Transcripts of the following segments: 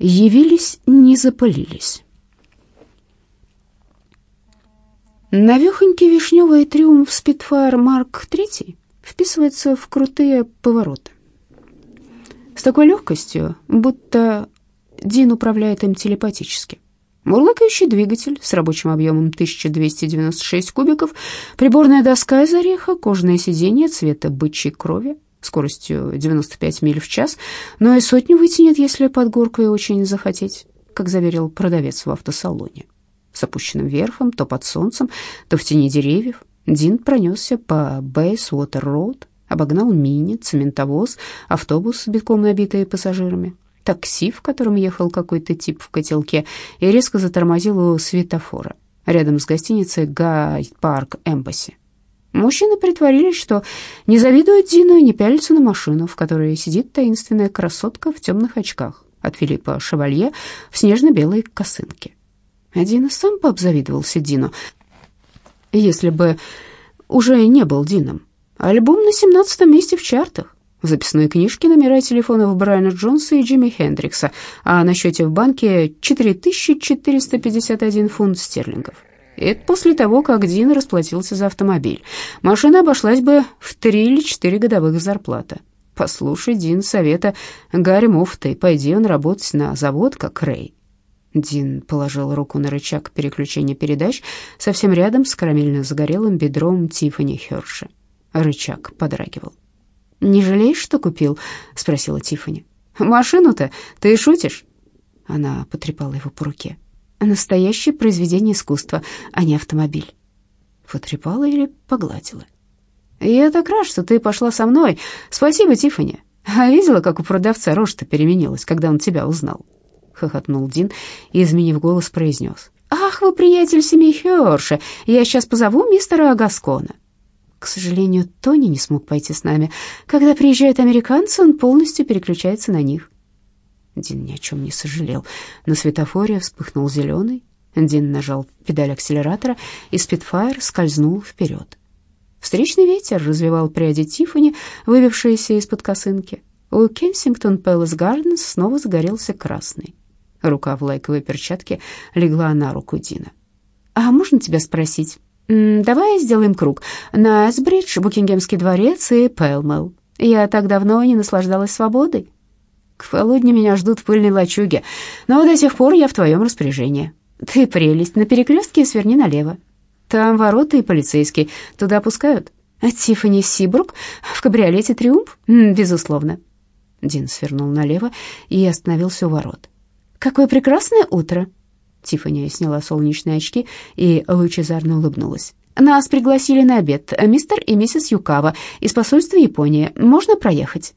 явились, не запылились. Навехонький вишневый триумф Спитфайр Марк III вписывается в крутые повороты. С такой легкостью, будто Дин управляет им телепатически. Мурлыкающий двигатель с рабочим объемом 1296 кубиков, приборная доска из ореха, кожаное сиденье цвета бычьей крови, скоростью 95 миль в час, но и сотню вытянет, если под горку очень захотеть, как заверил продавец в автосалоне. С опущенным верхом, то под солнцем, то в тени деревьев, Дин пронесся по Бейсуотер-роуд, обогнал мини, цементовоз, автобус, битком набитый пассажирами, такси, в котором ехал какой-то тип в котелке, и резко затормозил у светофора рядом с гостиницей «Hyde Park Embassy». Мужчины притворились, что не завидуют Дину и не пялятся на машину, в которой сидит таинственная красотка в темных очках от Филиппа Шевалье в снежно-белой косынке. Один сам бы обзавидовался Дину, если бы уже не был Дином. Альбом на семнадцатом месте в чартах. В записной книжке номера телефонов Брайана Джонса и Джимми Хендрикса, а на счете в банке 4451 фунт стерлингов. Это после того, как Дин расплатился за автомобиль. Машина обошлась бы в три или четыре годовых зарплаты. Послушай, Дин, совета Гарри Мофта, и пойди он работать на завод, как Рэй. Дин положил руку на рычаг переключения передач совсем рядом с карамельно-загорелым бедром Тиффани Хёрши. Рычаг подрагивал. «Не жалеешь, что купил?» — спросила Тиффани. «Машину-то? Ты шутишь?» Она потрепала его по руке. «Настоящее произведение искусства, а не автомобиль». Потрепала или погладила? «Я так рад, что ты пошла со мной. Спасибо, Тиффани. А видела, как у продавца рожь-то переменилась, когда он тебя узнал?» хохотнул Дин и, изменив голос, произнес. «Ах, вы приятель семьи Хёрша, я сейчас позову мистера Гаскона». К сожалению, Тони не смог пойти с нами. Когда приезжают американцы, он полностью переключается на них. Дин ни о чем не сожалел. На светофоре вспыхнул зеленый. Дин нажал педаль акселератора, и спидфайр скользнул вперед. Встречный ветер развивал пряди Тиффани, выбившиеся из-под косынки. У Кенсингтон Пэлас Гарденс снова загорелся красный. Рука в лайковой перчатке легла на руку Дина. «А можно тебя спросить? Давай сделаем круг. На Эсбридж, Букингемский дворец и Пэлмэл. Я так давно не наслаждалась свободой. К полудню меня ждут в пыльной лачуге, но до сих пор я в твоем распоряжении. Ты прелесть, на перекрестке сверни налево. Там ворота и полицейский, туда пускают. А Тиффани Сибрук в кабриолете «Триумф»? Безусловно». Дин свернул налево и остановился у ворот. «Какое прекрасное утро!» Тиффани сняла солнечные очки и лучезарно улыбнулась. «Нас пригласили на обед мистер и миссис Юкава из посольства Японии. Можно проехать?»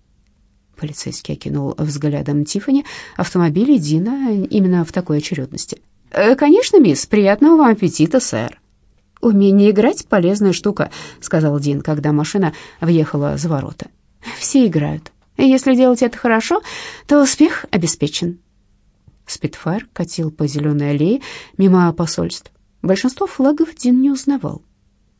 Полицейский окинул взглядом Тиффани автомобили Дина именно в такой очередности. «Э, «Конечно, мисс, приятного вам аппетита, сэр». «Умение играть — полезная штука», — сказал Дин, когда машина въехала за ворота. «Все играют. Если делать это хорошо, то успех обеспечен». Спитфайр катил по зеленой аллее мимо посольств. Большинство флагов Дин не узнавал.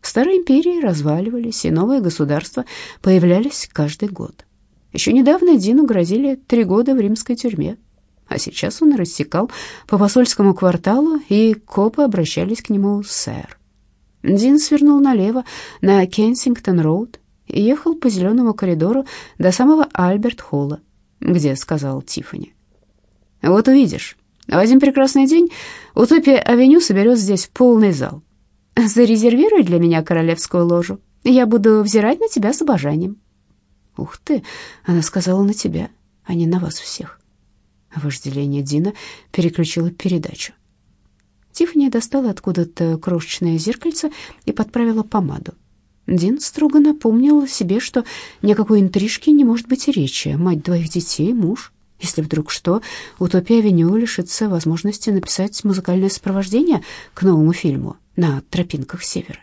Старые империи разваливались, и новые государства появлялись каждый год. Еще недавно Дину грозили три года в римской тюрьме, а сейчас он рассекал по посольскому кварталу, и копы обращались к нему «сэр». Дин свернул налево на Кенсингтон-роуд и ехал по зеленому коридору до самого Альберт-холла, где сказал Тиффани. Вот увидишь, в один прекрасный день Утопия-авеню соберет здесь полный зал. Зарезервируй для меня королевскую ложу. Я буду взирать на тебя с обожанием. Ух ты, она сказала на тебя, а не на вас всех. Вожделение Дина переключило передачу. Тиффани достала откуда-то крошечное зеркальце и подправила помаду. Дин строго напомнил себе, что никакой интрижки не может быть и речи. Мать двоих детей, муж, если вдруг что, Утопия Авеню лишится возможности написать музыкальное сопровождение к новому фильму на тропинках севера.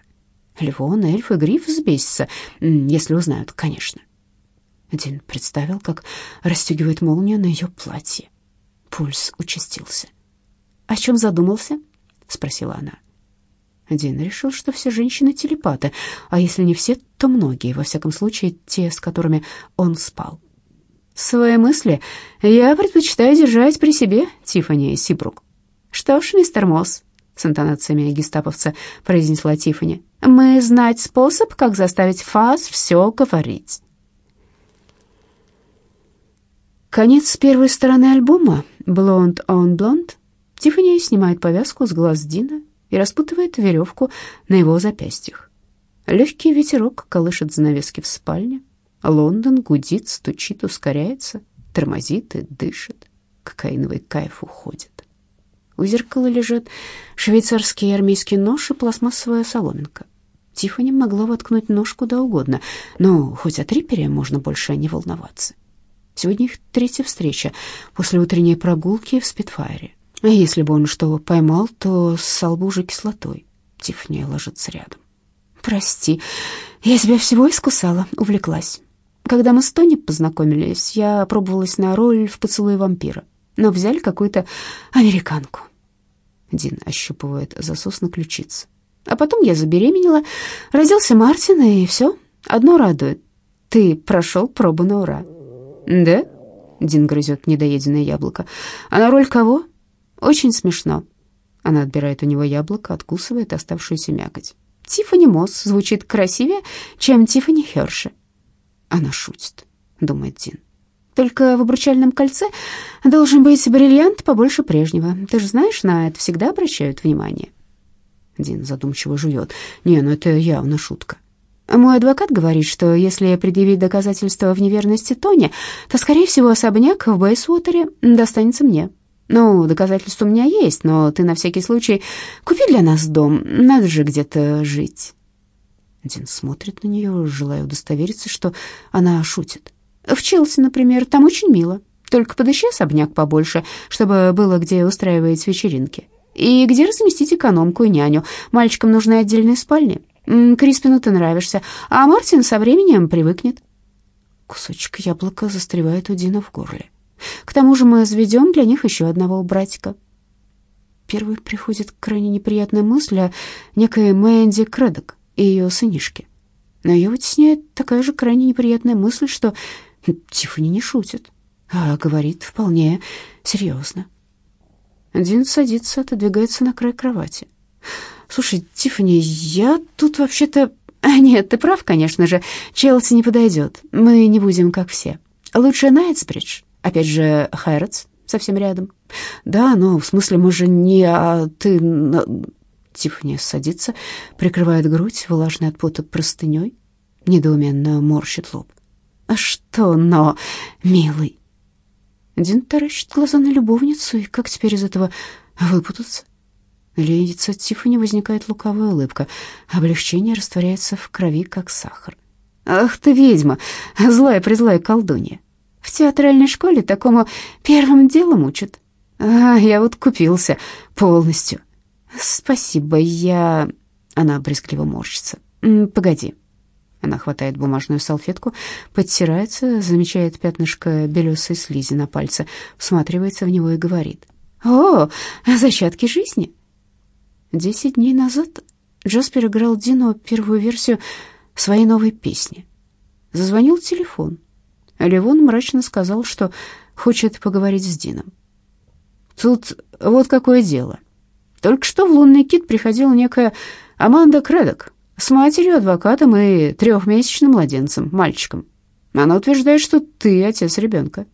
Львон, эльф и гриф взбесятся, если узнают, конечно. Дин представил, как расстегивает молнию на ее платье. Пульс участился. «О чем задумался?» — спросила она. Дин решил, что все женщины телепаты, а если не все, то многие, во всяком случае, те, с которыми он спал. Свои мысли я предпочитаю держать при себе, Тиффани Сибрук. Что ж, мистер Мосс, с интонациями гестаповца произнесла Тиффани, мы знать способ, как заставить вас все говорить. Конец первой стороны альбома «Blonde on Blonde». Тиффани снимает повязку с глаз Дина и распутывает веревку на его запястьях. Легкий ветерок колышет занавески в спальне. Лондон гудит, стучит, ускоряется, тормозит и дышит. Кокаиновый кайф уходит. У зеркала лежат швейцарский армейский нож и пластмассовая соломинка. Тиффани могла воткнуть нож куда угодно, но хоть о трипере можно больше не волноваться. Сегодня их третья встреча после утренней прогулки в Спитфайре. А если бы он что поймал, то ссал бы уже кислотой. Тиффани ложится рядом. «Прости, я тебя всего искусала, увлеклась. Когда мы с Тони познакомились, я пробовалась на роль в «Поцелуе вампира», но взяли какую-то американку». Дин ощупывает засос на ключице. «А потом я забеременела, родился Мартин, и все, одно радует. Ты прошел пробу на ура». «Да?» — Дин грызет недоеденное яблоко. «А на роль кого?» «Очень смешно». Она отбирает у него яблоко, откусывает оставшуюся мякоть. Тиффани Мосс звучит красивее, чем Тиффани Херши. Она шутит, думает Дин. Только в обручальном кольце должен быть бриллиант побольше прежнего. Ты же знаешь, на это всегда обращают внимание. Дин задумчиво жует. Не, ну это явно шутка. Мой адвокат говорит, что если предъявить доказательства в неверности Тони, то, скорее всего, особняк в Бейсуотере достанется мне. Ну, доказательства у меня есть, но ты на всякий случай купи для нас дом. Надо же где-то жить. Дин смотрит на нее, желая удостовериться, что она шутит. В Челси, например, там очень мило. Только подыщи особняк побольше, чтобы было где устраивать вечеринки. И где разместить экономку и няню. Мальчикам нужны отдельные спальни. Криспину ты нравишься, а Мартин со временем привыкнет. Кусочек яблока застревает у Дина в горле. К тому же мы заведем для них еще одного братика. Первой приходит крайне неприятная мысль о некой Мэнди Кредок и ее сынишке. Но ее вытесняет такая же крайне неприятная мысль, что Тиффани не шутит, а говорит вполне серьезно. Дин садится, отодвигается на край кровати. «Слушай, Тиффани, я тут вообще-то...» «Нет, ты прав, конечно же. Челси не подойдет. Мы не будем как все. Лучше Найтсбридж. Опять же, Хайротс совсем рядом. Да, но в смысле мы же не... А ты... Тиффани садится, прикрывает грудь, влажной от пота простыней, недоуменно морщит лоб. «А что но, милый?» Дин таращит глаза на любовницу, и как теперь из этого выпутаться? На лице Тиффани возникает лукавая улыбка. Облегчение растворяется в крови, как сахар. «Ах ты ведьма, злая-призлая колдунья!» В театральной школе такому первым делом учат. А я вот купился полностью. Спасибо, я... Она брезгливо морщится. Погоди. Она хватает бумажную салфетку, подтирается, замечает пятнышко белесой слизи на пальце, всматривается в него и говорит. «О, зачатки жизни!» Десять дней назад Джаспер играл Дино первую версию своей новой песни. Зазвонил телефон. Левон мрачно сказал, что хочет поговорить с Дином. Тут вот какое дело. Только что в лунный кит приходила некая Аманда Кредок с матерью, адвокатом и трехмесячным младенцем, мальчиком. Она утверждает, что ты отец ребенка.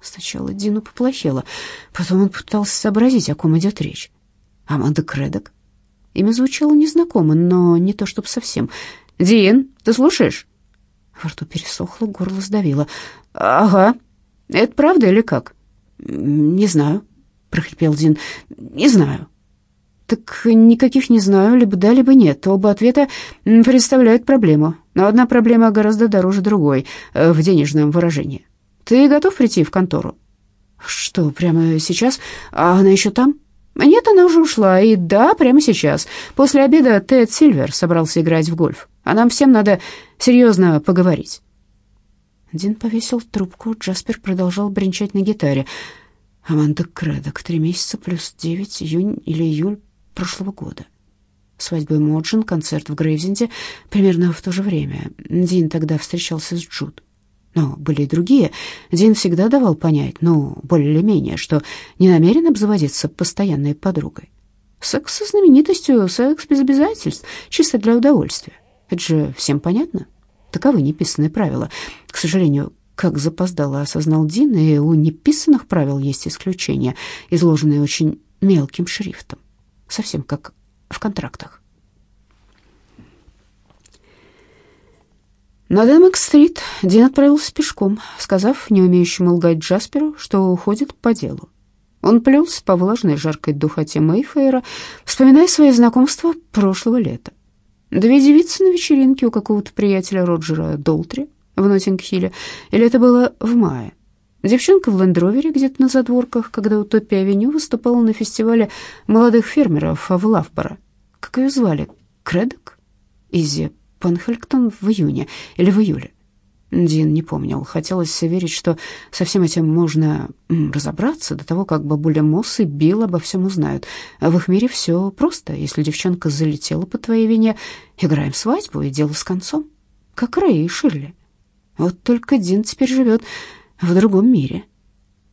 Сначала Дину поплохело, потом он пытался сообразить, о ком идет речь. Аманда Кредок. Имя звучало незнакомо, но не то чтобы совсем. «Дин, ты слушаешь?» Во рту пересохло, горло сдавило. «Ага. Это правда или как?» «Не знаю», — прохрипел Дин. «Не знаю». «Так никаких не знаю, либо да, либо нет. Оба ответа представляют проблему. Но одна проблема гораздо дороже другой э, в денежном выражении. Ты готов прийти в контору?» «Что, прямо сейчас? А она еще там?» «Нет, она уже ушла. И да, прямо сейчас. После обеда Тед Сильвер собрался играть в гольф. А нам всем надо серьезно поговорить». Дин повесил трубку, Джаспер продолжал бренчать на гитаре. Аманда Кредок, три месяца плюс девять, июнь или июль прошлого года. Свадьба Моджин, концерт в Грейвзенде, примерно в то же время. Дин тогда встречался с Джуд. Но были и другие. Дин всегда давал понять, ну, более-менее, что не намерен обзаводиться постоянной подругой. Секс со знаменитостью, секс без обязательств, чисто для удовольствия. Это же всем понятно. Таковы неписанные правила. К сожалению, как запоздало осознал Дин, и у неписанных правил есть исключения, изложенные очень мелким шрифтом, совсем как в контрактах. На Демек-стрит Дин отправился пешком, сказав неумеющему лгать Джасперу, что уходит по делу. Он плелся по влажной жаркой духоте Мейфейра, вспоминая свои знакомства прошлого лета. Две девицы на вечеринке у какого-то приятеля Роджера Долтри в Ноттинг-Хилле, или это было в мае. Девчонка в лендровере где-то на задворках, когда Утопия-авеню выступала на фестивале молодых фермеров в Лавборо. Как ее звали? Кредок? Изи Пенхельктон в июне или в июле? Дин не помнил. Хотелось верить, что со всем этим можно разобраться до того, как бабуля Мосс и Билл обо всем узнают. В их мире все просто. Если девчонка залетела по твоей вине, играем свадьбу и дело с концом. Как Рэй и Ширли. Вот только Дин теперь живет в другом мире.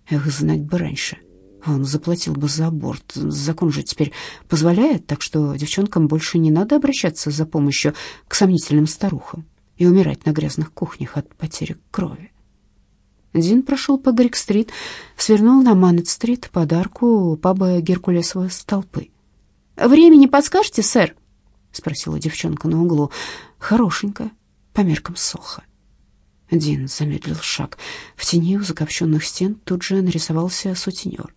Эх, знать бы раньше. Он заплатил бы за аборт. Закон же теперь позволяет, так что девчонкам больше не надо обращаться за помощью к сомнительным старухам и умирать на грязных кухнях от потери крови. Дин прошел по Грик-стрит, свернул на Маннет-стрит под арку паба Геркулесовой столпы. «Время не подскажете, сэр?» — спросила девчонка на углу. «Хорошенькая, по меркам Соха». Дин замедлил шаг. В тени у закопченных стен тут же нарисовался сутенер.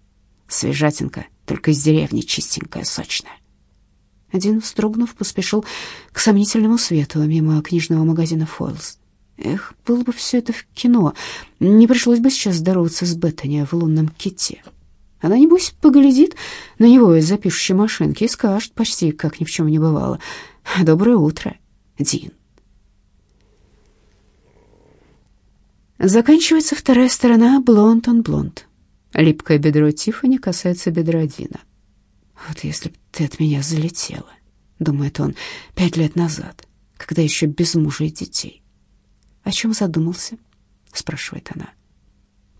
«Свежатинка, только из деревни чистенькая, сочная». Один, вздрогнув, поспешил к сомнительному свету мимо книжного магазина «Фойлс». Эх, было бы все это в кино. Не пришлось бы сейчас здороваться с Беттани в лунном ките. Она, небось, поглядит на него из запишущей машинки и скажет почти, как ни в чем не бывало. «Доброе утро, Дин». Заканчивается вторая сторона «Блонд он блонд». Липкое бедро Тиффани касается бедра Дина. «Вот если б ты от меня залетела», — думает он, — «пять лет назад, когда еще без мужа и детей». «О чем задумался?» — спрашивает она.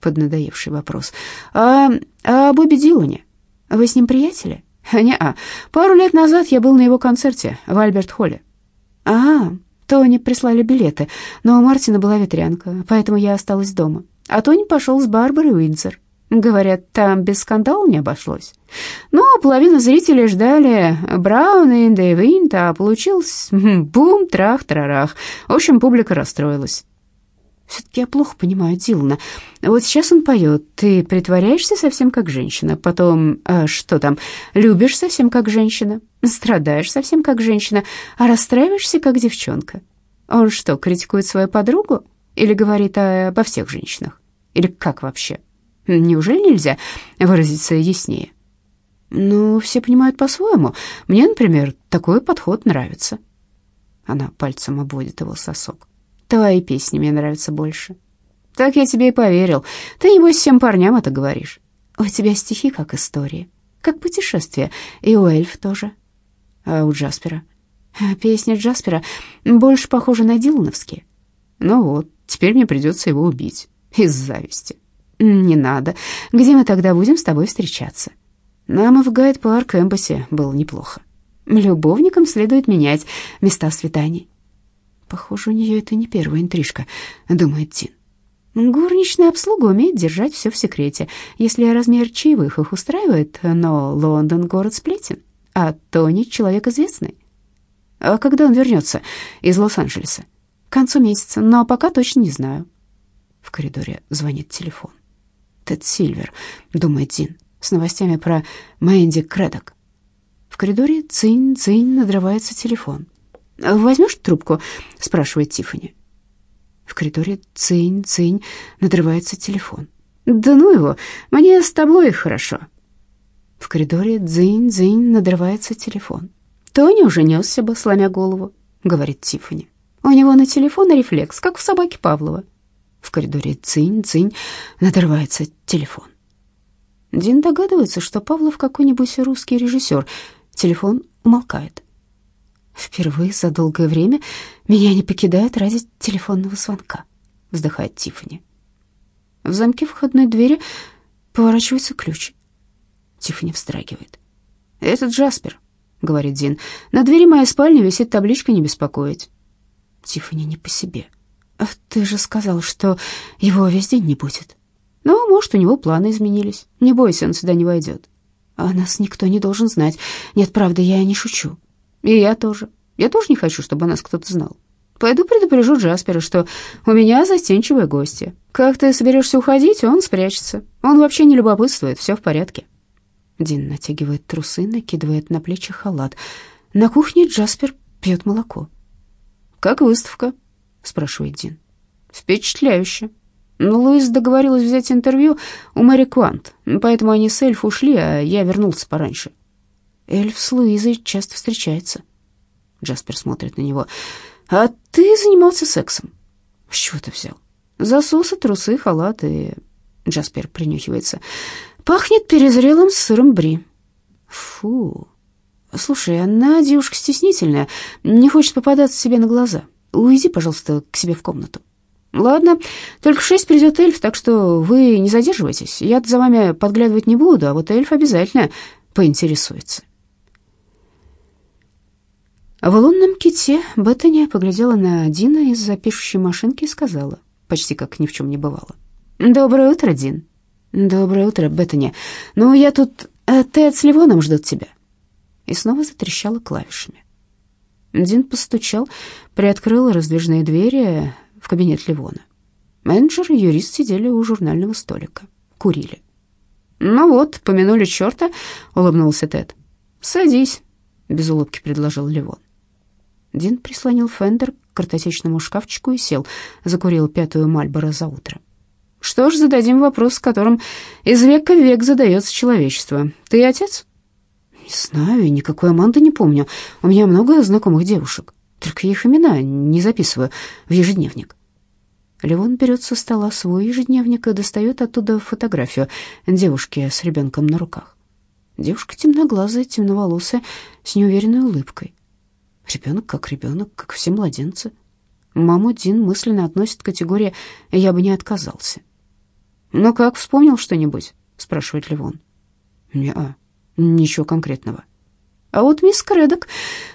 Поднадоевший вопрос. «А, а о Бобби Дилане? Вы с ним приятели?» «Не-а. Пару лет назад я был на его концерте в Альберт-Холле». «А, Тони прислали билеты, но у Мартина была ветрянка, поэтому я осталась дома. А Тони пошел с Барбарой Уинсер. Говорят, там без скандала не обошлось. Но половина зрителей ждали Браун и Дэйвинт, а получилось бум, трах, трарах. В общем, публика расстроилась. Все-таки я плохо понимаю Дилана. Вот сейчас он поет, ты притворяешься совсем как женщина, потом, а что там, любишь совсем как женщина, страдаешь совсем как женщина, а расстраиваешься как девчонка. Он что, критикует свою подругу или говорит обо всех женщинах? Или как вообще? Неужели нельзя выразиться яснее? Ну, все понимают по-своему. Мне, например, такой подход нравится. Она пальцем обводит его сосок. Твои песни мне нравятся больше. Так я тебе и поверил. Ты, небось, всем парням это говоришь. У тебя стихи как истории, как путешествия, и у эльф тоже. А у Джаспера? Песня Джаспера больше похожа на Дилановские. Ну вот, теперь мне придется его убить из зависти. «Не надо. Где мы тогда будем с тобой встречаться?» «Нам в Гайд-парк Эмбасси было неплохо. Любовникам следует менять места свиданий». «Похоже, у нее это не первая интрижка», — думает Дин. Горничная обслуга умеет держать все в секрете, если размер чаевых их устраивает, но Лондон — город сплетен, а Тони — человек известный. А когда он вернется из Лос-Анджелеса? К концу месяца, но пока точно не знаю. В коридоре звонит телефон. Тед Сильвер, думает Дин, с новостями про Мэнди Кредок. В коридоре цинь-цинь надрывается телефон. «Возьмешь трубку?» — спрашивает Тиффани. В коридоре цинь-цинь надрывается телефон. «Да ну его, мне с тобой хорошо». В коридоре дзынь-дзынь надрывается телефон. «Тони уже несся бы, сломя голову», — говорит Тиффани. «У него на телефон рефлекс, как у собаки Павлова». В коридоре цинь-цинь надрывается телефон. Дин догадывается, что Павлов какой-нибудь русский режиссер. Телефон умолкает. Впервые за долгое время меня не покидает ради телефонного звонка. вздыхает Тиффани. В замке входной двери поворачивается ключ. Тиффани вздрагивает. «Это Джаспер», — говорит Дин. «На двери моей спальни висит табличка «Не беспокоить». Тиффани не по себе. «Ты же сказал, что его весь день не будет». «Ну, может, у него планы изменились. Не бойся, он сюда не войдет». «А нас никто не должен знать. Нет, правда, я не шучу». «И я тоже. Я тоже не хочу, чтобы нас кто-то знал. Пойду предупрежу Джаспера, что у меня застенчивые гости. Как ты соберешься уходить, он спрячется. Он вообще не любопытствует, все в порядке». Дин натягивает трусы, накидывает на плечи халат. На кухне Джаспер пьет молоко. «Как выставка?» — спрашивает Дин. «Впечатляюще. Но Луис договорилась взять интервью у Мэри Квант, поэтому они с Эльф ушли, а я вернулся пораньше». «Эльф с Луизой часто встречается». Джаспер смотрит на него. «А ты занимался сексом?» «С чего ты взял?» «Засосы, трусы, халат и...» Джаспер принюхивается. «Пахнет перезрелым сыром бри». «Фу, «Слушай, она девушка стеснительная, не хочет попадаться себе на глаза. Уйди, пожалуйста, к себе в комнату». «Ладно, только в шесть придет эльф, так что вы не задерживайтесь. Я за вами подглядывать не буду, а вот эльф обязательно поинтересуется». В лунном ките Беттани поглядела на Дина из-за машинки и сказала, почти как ни в чем не бывало. «Доброе утро, Дин». «Доброе утро, Беттани. Ну, я тут... Э, Тед с Ливоном ждут тебя» и снова затрещала клавишами. Дин постучал, приоткрыл раздвижные двери в кабинет Ливона. Менеджер и юрист сидели у журнального столика, курили. «Ну вот, помянули черта», — улыбнулся Тед. «Садись», — без улыбки предложил Ливон. Дин прислонил Фендер к картотечному шкафчику и сел, закурил пятую Мальборо за утро. «Что ж, зададим вопрос, которым из века в век задается человечество. Ты отец?» «Не знаю, никакой Аманды не помню. У меня много знакомых девушек, только их имена не записываю в ежедневник». Левон берет со стола свой ежедневник и достает оттуда фотографию девушки с ребенком на руках. Девушка темноглазая, темноволосая, с неуверенной улыбкой. Ребенок как ребенок, как все младенцы. Маму Дин мысленно относит к категории «я бы не отказался». «Ну как, вспомнил что-нибудь?» — спрашивает Левон. «Не-а», Ничего конкретного. А вот мисс Кредок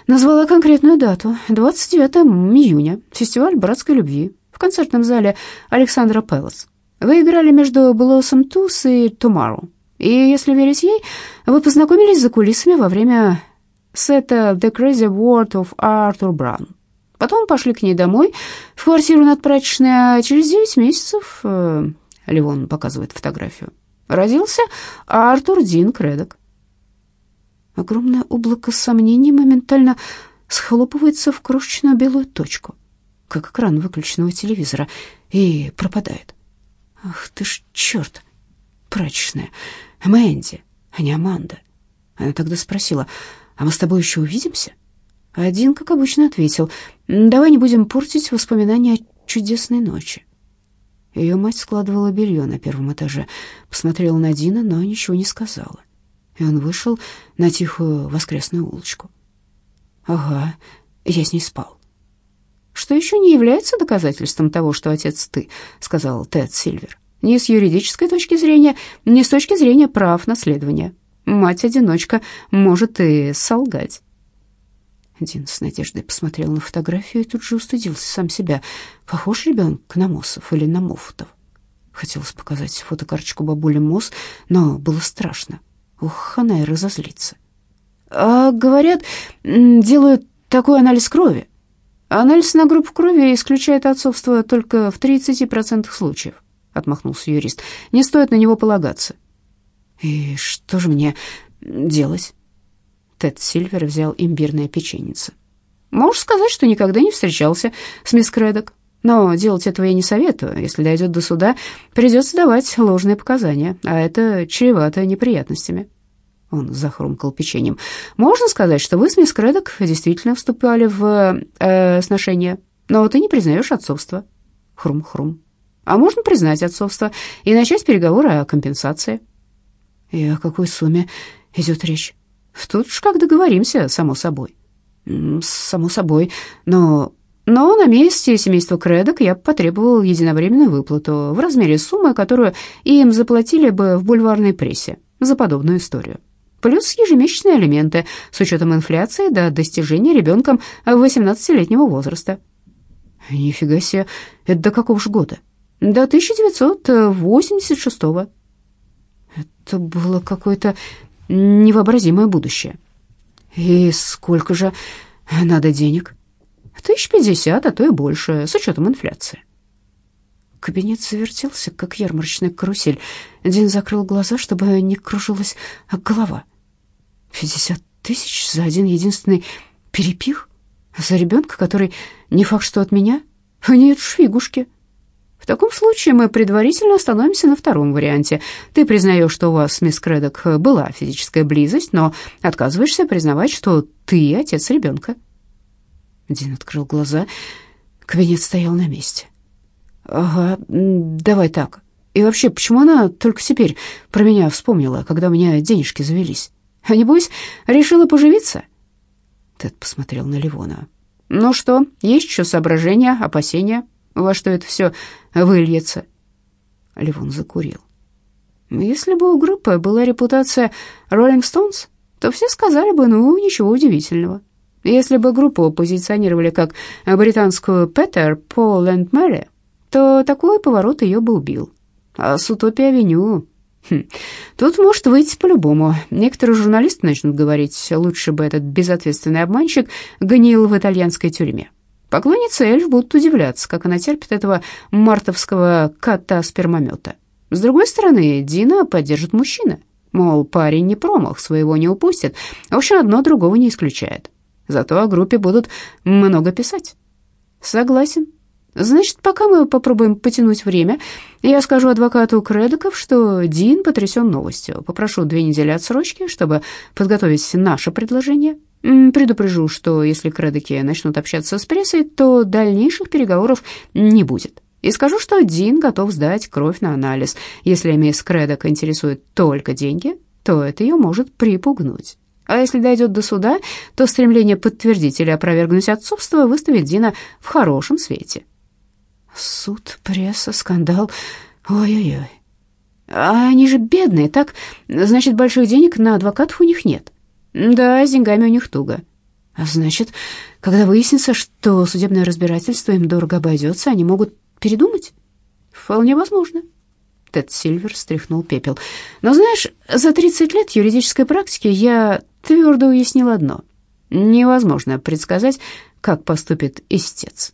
назвала конкретную дату. 29 июня. Фестиваль братской любви. В концертном зале Александра Пэлас. Вы играли между Blossom Туз и Tomorrow. И, если верить ей, вы познакомились за кулисами во время сета The Crazy World of Arthur Brown. Потом пошли к ней домой, в квартиру над прачечной, а через девять месяцев... Э, Ливон показывает фотографию. Родился Артур Дин Кредок. Огромное облако сомнений моментально схлопывается в крошечную белую точку, как экран выключенного телевизора, и пропадает. Ах ты ж черт! Прачечная. Мэнди, а не Аманда. Она тогда спросила, а мы с тобой еще увидимся? Один, как обычно, ответил, давай не будем портить воспоминания о чудесной ночи. Ее мать складывала белье на первом этаже, посмотрела на Дина, но ничего не сказала и он вышел на тихую воскресную улочку. «Ага, я с ней спал». «Что еще не является доказательством того, что отец ты», — сказал Тед Сильвер. «Ни с юридической точки зрения, ни с точки зрения прав наследования. Мать-одиночка может и солгать». Дин с надеждой посмотрел на фотографию и тут же устыдился сам себя. Похож ребенок на Мосов или на Мофутов? Хотелось показать фотокарточку бабули Мос, но было страшно. Ух, она и разозлится. А, говорят, делают такой анализ крови. Анализ на группу крови исключает отцовство только в 30% случаев, отмахнулся юрист. Не стоит на него полагаться. И что же мне делать? Тед Сильвер взял имбирное печеньице. Можешь сказать, что никогда не встречался с мисс Кредок. Но делать этого я не советую. Если дойдет до суда, придется давать ложные показания, а это чревато неприятностями». Он захрумкал печеньем. «Можно сказать, что вы с мисс Кредок действительно вступали в э, сношение, но ты не признаешь отцовство». Хрум-хрум. «А можно признать отцовство и начать переговоры о компенсации». «И о какой сумме идет речь?» «Тут уж как договоримся, само собой». «Само собой, но Но на месте семейства Кредок я потребовал единовременную выплату в размере суммы, которую им заплатили бы в бульварной прессе за подобную историю. Плюс ежемесячные алименты с учетом инфляции до достижения ребенком 18-летнего возраста. Нифига себе, это до какого же года? До 1986-го. Это было какое-то невообразимое будущее. И сколько же надо денег? Тысяч пятьдесят, а то и больше, с учетом инфляции. Кабинет завертелся, как ярмарочная карусель. Дин закрыл глаза, чтобы не кружилась голова. Пятьдесят тысяч за один единственный перепих? За ребенка, который не факт, что от меня? Нет, швигушки. В таком случае мы предварительно остановимся на втором варианте. Ты признаешь, что у вас с мисс Кредок была физическая близость, но отказываешься признавать, что ты отец ребенка. Дин открыл глаза. Кабинет стоял на месте. «Ага, давай так. И вообще, почему она только теперь про меня вспомнила, когда у меня денежки завелись? А небось, решила поживиться?» Тед посмотрел на Ливона. «Ну что, есть еще соображения, опасения, во что это все выльется?» Ливон закурил. «Если бы у группы была репутация Rolling Stones, то все сказали бы, ну, ничего удивительного. Если бы группу позиционировали как британскую Петер, Пол и Мэри, то такой поворот ее бы убил. А с Утопией-авеню... Хм, тут может выйти по-любому. Некоторые журналисты начнут говорить, лучше бы этот безответственный обманщик гнил в итальянской тюрьме. Поклонницы Эльф будут удивляться, как она терпит этого мартовского кота-спермомета. С другой стороны, Дина поддержит мужчина. Мол, парень не промах, своего не упустит. В общем, одно другого не исключает. Зато о группе будут много писать. Согласен. Значит, пока мы попробуем потянуть время, я скажу адвокату Кредоков, что Дин потрясен новостью. Попрошу две недели отсрочки, чтобы подготовить наше предложение. Предупрежу, что если Кредоки начнут общаться с прессой, то дальнейших переговоров не будет. И скажу, что Дин готов сдать кровь на анализ. Если мисс Кредок интересует только деньги, то это ее может припугнуть. А если дойдет до суда, то стремление подтвердить или опровергнуть отцовство выставит Дина в хорошем свете. Суд, пресса, скандал. Ой-ой-ой. А они же бедные, так? Значит, больших денег на адвокатов у них нет. Да, с деньгами у них туго. А значит, когда выяснится, что судебное разбирательство им дорого обойдется, они могут передумать? Вполне возможно. Тед Сильвер стряхнул пепел. Но знаешь, за 30 лет юридической практики я твердо уяснил одно. Невозможно предсказать, как поступит истец.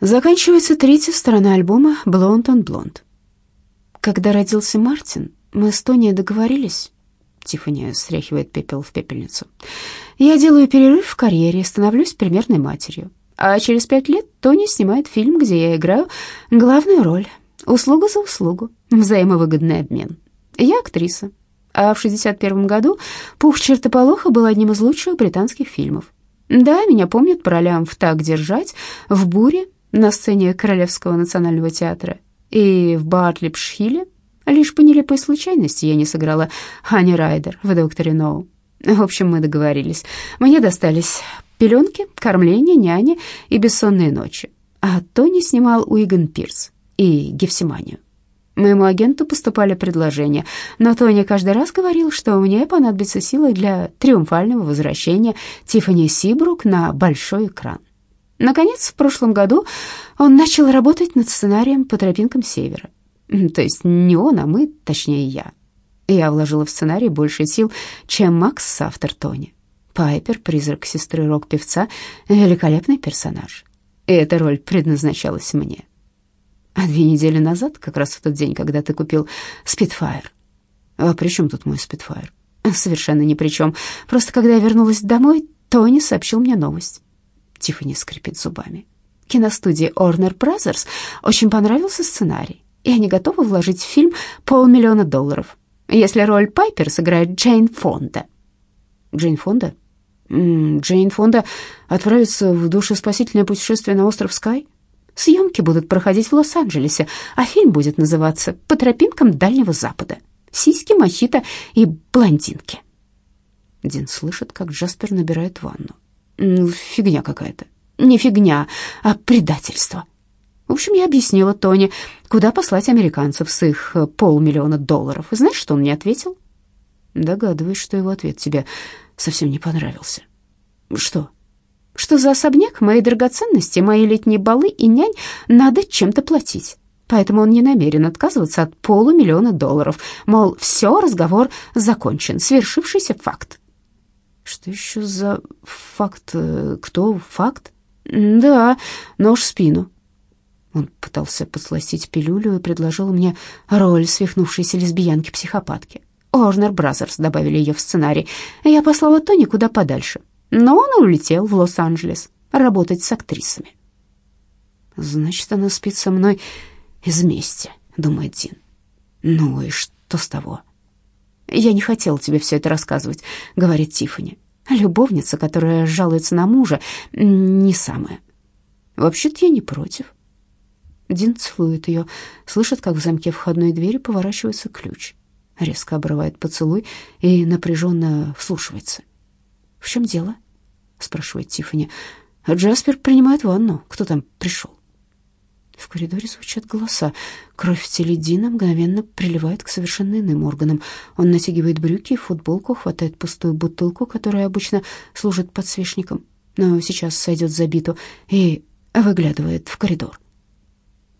Заканчивается третья сторона альбома «Блонд он блонд». Когда родился Мартин, мы с Тони договорились... Тиффани стряхивает пепел в пепельницу. Я делаю перерыв в карьере, становлюсь примерной матерью. А через пять лет Тони снимает фильм, где я играю главную роль. Услуга за услугу, взаимовыгодный обмен. Я актриса, а в 61 году «Пух чертополоха» был одним из лучших британских фильмов. Да, меня помнят по ролям в «Так держать», в «Буре» на сцене Королевского национального театра и в «Бартлипшхиле». Лишь по нелепой случайности я не сыграла Хани Райдер в «Докторе Ноу». В общем, мы договорились. Мне достались пеленки, кормление, няни и бессонные ночи. А Тони снимал Уиган Пирс и Гефсиманию. Моему агенту поступали предложения, но Тони каждый раз говорил, что мне понадобится силы для триумфального возвращения Тиффани Сибрук на большой экран. Наконец, в прошлом году он начал работать над сценарием по тропинкам севера. То есть не он, а мы, точнее я. Я вложила в сценарий больше сил, чем Макс, автор Тони. Пайпер, призрак сестры рок-певца, великолепный персонаж. И эта роль предназначалась мне. А две недели назад, как раз в тот день, когда ты купил Спитфайр. А при чем тут мой Спитфайр? Совершенно ни при чем. Просто когда я вернулась домой, Тони сообщил мне новость. Тиффани скрипит зубами. Киностудии Warner Brothers очень понравился сценарий, и они готовы вложить в фильм полмиллиона долларов, если роль Пайпер сыграет Джейн Фонда. Джейн Фонда? Джейн Фонда отправится в душеспасительное путешествие на остров Скай? Съемки будут проходить в Лос-Анджелесе, а фильм будет называться «По тропинкам Дальнего Запада. Сиськи, мохито и блондинки». Дин слышит, как Джаспер набирает ванну. Фигня какая-то. Не фигня, а предательство. В общем, я объяснила Тони, куда послать американцев с их э, полмиллиона долларов. И знаешь, что он мне ответил? Догадываюсь, что его ответ тебе совсем не понравился. Что? Что за особняк, мои драгоценности, мои летние балы и нянь надо чем-то платить. Поэтому он не намерен отказываться от полумиллиона долларов. Мол, все, разговор закончен, свершившийся факт. Что еще за факт? Э, кто факт? Да, нож в спину. Он пытался подсластить пилюлю и предложил мне роль свихнувшейся лесбиянки-психопатки. Warner Brothers добавили ее в сценарий. Я послала Тони куда подальше, но он улетел в Лос-Анджелес работать с актрисами. «Значит, она спит со мной из мести», — думает Дин. «Ну и что с того?» «Я не хотела тебе все это рассказывать», — говорит Тиффани. «Любовница, которая жалуется на мужа, не самая». «Вообще-то я не против». Дин целует ее, слышит, как в замке входной двери поворачивается ключ. Резко обрывает поцелуй и напряженно вслушивается. «В чем дело?» — спрашивает Тиффани. «Джаспер принимает ванну. Кто там пришел?» В коридоре звучат голоса. Кровь в мгновенно приливает к совершенно иным органам. Он натягивает брюки и футболку, хватает пустую бутылку, которая обычно служит подсвечником, но сейчас сойдет за биту, и выглядывает в коридор.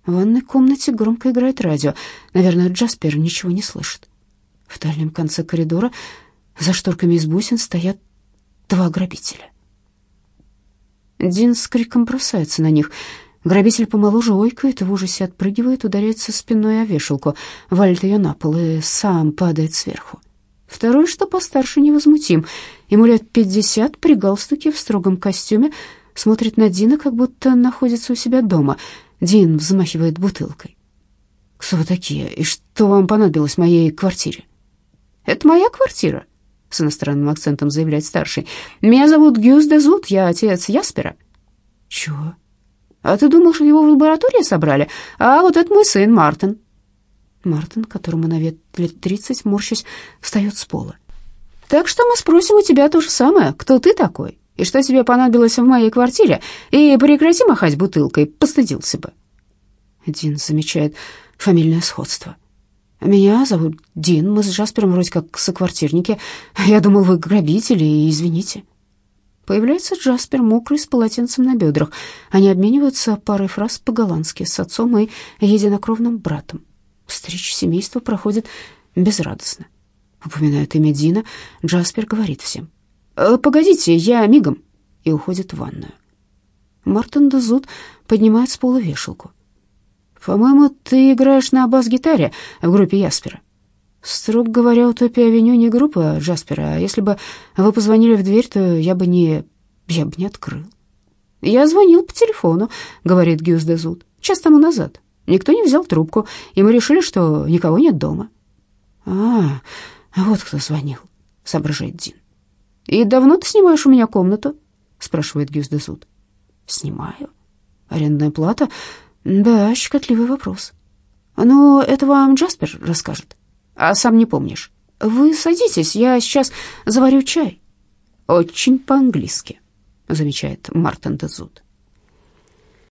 В ванной комнате громко играет радио. Наверное, Джаспер ничего не слышит. В дальнем конце коридора за шторками из бусин стоят два грабителя. Дин с криком бросается на них. Грабитель помоложе ойкает, в ужасе отпрыгивает, ударяется спиной о вешалку, валит ее на пол и сам падает сверху. Второй, что постарше, невозмутим. Ему лет пятьдесят, при галстуке, в строгом костюме, смотрит на Дина, как будто находится у себя дома — Дин взмахивает бутылкой. «Кто вы такие? И что вам понадобилось в моей квартире?» «Это моя квартира», — с иностранным акцентом заявляет старший. «Меня зовут Гюс де Зут, я отец Яспера». «Чего?» «А ты думал, что его в лаборатории собрали? А вот это мой сын Мартин». Мартин, которому на вид лет тридцать, морщась, встает с пола. «Так что мы спросим у тебя то же самое. Кто ты такой?» и что тебе понадобилось в моей квартире, и прекрати махать бутылкой, постыдился бы». Дин замечает фамильное сходство. «Меня зовут Дин, мы с Джаспером вроде как соквартирники. Я думал, вы грабители, извините». Появляется Джаспер, мокрый, с полотенцем на бедрах. Они обмениваются парой фраз по-голландски с отцом и единокровным братом. Встреча семейства проходит безрадостно. Упоминают имя Дина, Джаспер говорит всем. Э, «Погодите, я мигом», и уходит в ванную. Мартин Дезут поднимает с пола вешалку. «По-моему, ты играешь на бас-гитаре в группе Яспера». «Строго говоря, Утопия-авеню не группа Джаспера, а если бы вы позвонили в дверь, то я бы не... я бы не открыл». «Я звонил по телефону», — говорит Гюс Дезут, — «час тому назад. Никто не взял трубку, и мы решили, что никого нет дома». «А, вот кто звонил», — соображает Дин. «И давно ты снимаешь у меня комнату?» — спрашивает Гюздесуд. «Снимаю. Арендная плата? Да, щекотливый вопрос. Ну, это вам Джаспер расскажет. А сам не помнишь. Вы садитесь, я сейчас заварю чай». «Очень по-английски», — замечает Мартин Дезуд.